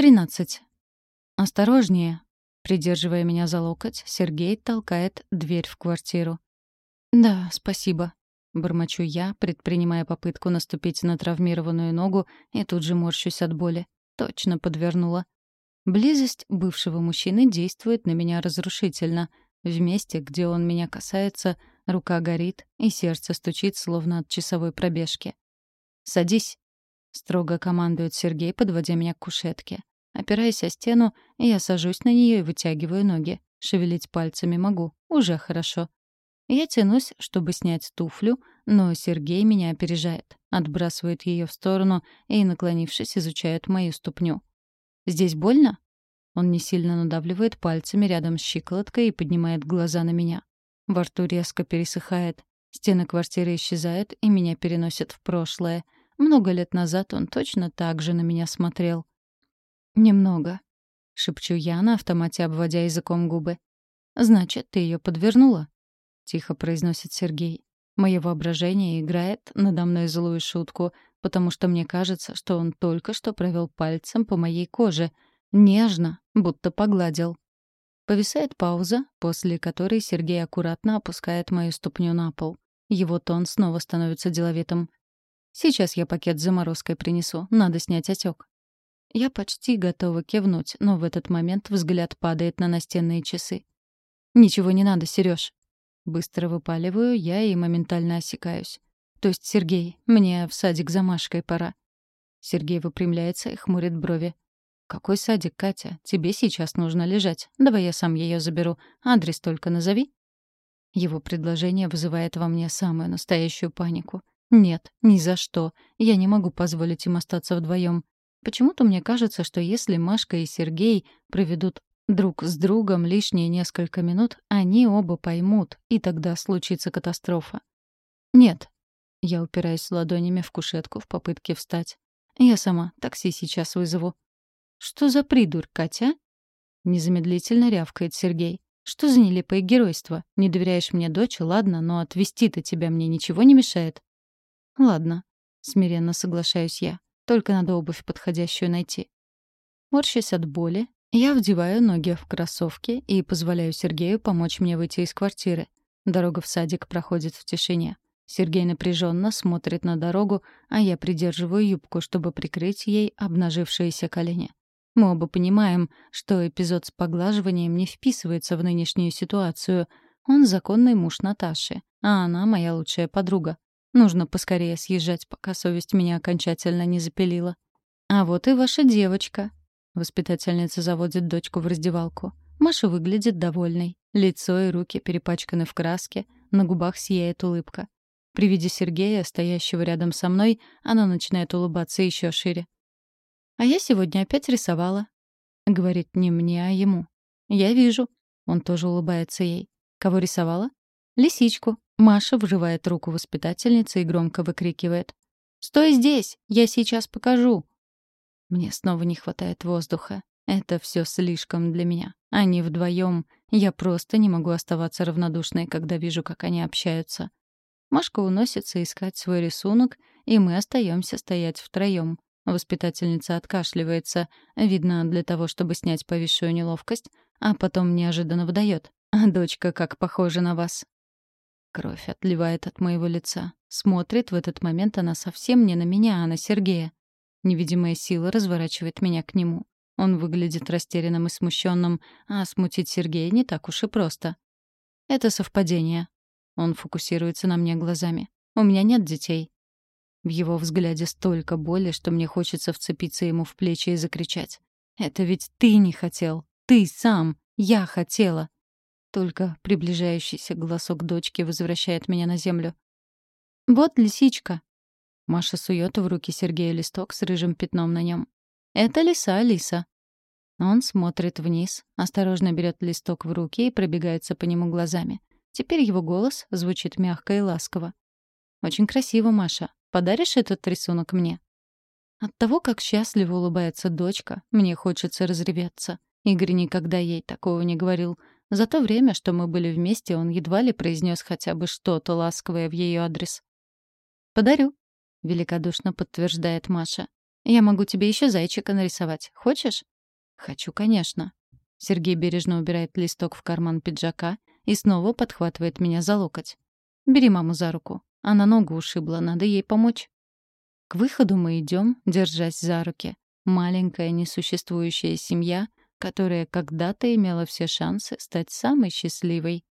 Тринадцать. «Осторожнее!» Придерживая меня за локоть, Сергей толкает дверь в квартиру. «Да, спасибо», — бормочу я, предпринимая попытку наступить на травмированную ногу и тут же морщусь от боли. Точно подвернула. Близость бывшего мужчины действует на меня разрушительно. В месте, где он меня касается, рука горит, и сердце стучит, словно от часовой пробежки. «Садись», — строго командует Сергей, подводя меня к кушетке. Опираясь о стену, я сажусь на нее и вытягиваю ноги. Шевелить пальцами могу. Уже хорошо. Я тянусь, чтобы снять туфлю, но Сергей меня опережает, отбрасывает ее в сторону и, наклонившись, изучает мою ступню. «Здесь больно?» Он не сильно надавливает пальцами рядом с щиколоткой и поднимает глаза на меня. Во рту резко пересыхает. Стены квартиры исчезают, и меня переносят в прошлое. Много лет назад он точно так же на меня смотрел. «Немного», — шепчу я на автомате, обводя языком губы. «Значит, ты ее подвернула?» — тихо произносит Сергей. Мое воображение играет надо мной злую шутку, потому что мне кажется, что он только что провел пальцем по моей коже, нежно, будто погладил. Повисает пауза, после которой Сергей аккуратно опускает мою ступню на пол. Его тон снова становится деловитым. «Сейчас я пакет с заморозкой принесу, надо снять отек. Я почти готова кивнуть, но в этот момент взгляд падает на настенные часы. «Ничего не надо, Серёж». Быстро выпаливаю я и моментально осекаюсь. То есть, Сергей, мне в садик за Машкой пора. Сергей выпрямляется и хмурит брови. «Какой садик, Катя? Тебе сейчас нужно лежать. Давай я сам ее заберу. Адрес только назови». Его предложение вызывает во мне самую настоящую панику. Нет, ни за что. Я не могу позволить им остаться вдвоем. Почему-то мне кажется, что если Машка и Сергей проведут друг с другом лишние несколько минут, они оба поймут, и тогда случится катастрофа. Нет. Я упираюсь ладонями в кушетку в попытке встать. Я сама такси сейчас вызову. Что за придурь, Катя? Незамедлительно рявкает Сергей. Что за нелепое геройство? Не доверяешь мне дочь, ладно, но отвезти-то тебя мне ничего не мешает. Ладно, смиренно соглашаюсь я. Только надо обувь подходящую найти. Морщась от боли, я вдеваю ноги в кроссовки и позволяю Сергею помочь мне выйти из квартиры. Дорога в садик проходит в тишине. Сергей напряженно смотрит на дорогу, а я придерживаю юбку, чтобы прикрыть ей обнажившиеся колени. Мы оба понимаем, что эпизод с поглаживанием не вписывается в нынешнюю ситуацию. Он законный муж Наташи, а она моя лучшая подруга. Нужно поскорее съезжать, пока совесть меня окончательно не запилила. А вот и ваша девочка. Воспитательница заводит дочку в раздевалку. Маша выглядит довольной. Лицо и руки перепачканы в краске, на губах сияет улыбка. При виде Сергея, стоящего рядом со мной, она начинает улыбаться еще шире. «А я сегодня опять рисовала», — говорит не мне, а ему. «Я вижу». Он тоже улыбается ей. «Кого рисовала?» «Лисичку», Маша вживает руку воспитательницы и громко выкрикивает. «Стой здесь! Я сейчас покажу!» Мне снова не хватает воздуха. Это все слишком для меня. Они вдвоем. Я просто не могу оставаться равнодушной, когда вижу, как они общаются. Машка уносится искать свой рисунок, и мы остаемся стоять втроем. Воспитательница откашливается, видно, для того, чтобы снять повисшую неловкость, а потом неожиданно выдает. «А дочка как похожа на вас. Кровь отливает от моего лица. Смотрит в этот момент она совсем не на меня, а на Сергея. Невидимая сила разворачивает меня к нему. Он выглядит растерянным и смущенным, а смутить Сергея не так уж и просто. Это совпадение. Он фокусируется на мне глазами. У меня нет детей. В его взгляде столько боли, что мне хочется вцепиться ему в плечи и закричать. «Это ведь ты не хотел! Ты сам! Я хотела!» Только приближающийся голосок дочки возвращает меня на землю. «Вот лисичка!» Маша сует в руки Сергея листок с рыжим пятном на нем. «Это лиса, Алиса». Он смотрит вниз, осторожно берет листок в руки и пробегается по нему глазами. Теперь его голос звучит мягко и ласково. «Очень красиво, Маша. Подаришь этот рисунок мне?» От того, как счастливо улыбается дочка, мне хочется разреветься. Игорь никогда ей такого не говорил — за то время, что мы были вместе, он едва ли произнес хотя бы что-то ласковое в ее адрес. «Подарю», — великодушно подтверждает Маша. Я могу тебе еще зайчика нарисовать. Хочешь? Хочу, конечно. Сергей бережно убирает листок в карман пиджака и снова подхватывает меня за локоть. Бери маму за руку. Она ногу ушибла, надо ей помочь. К выходу мы идем, держась за руки. Маленькая несуществующая семья, которая когда-то имела все шансы стать самой счастливой.